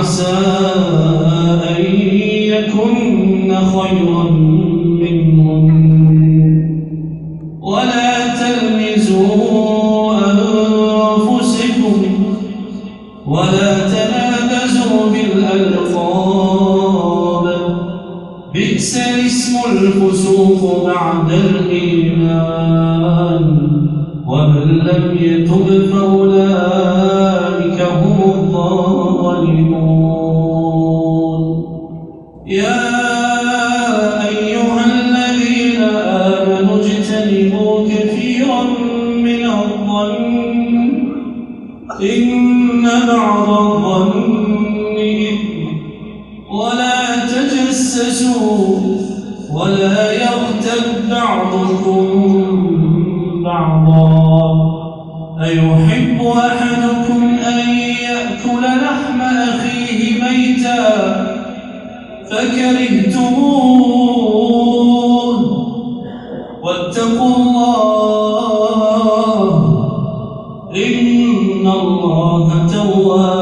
عسى أن يكن خيرا منهم. ولا تلمزوا أنفسكم ولا تنابزوا بالألقاب. بئس الاسم الفسوق بعد الإيمان. ومن لم يتب فأولئك أيحب أحدكم أن يأكل لحم أخيه ميتا؟ فكرهتموه. واتقوا الله إن الله تواب.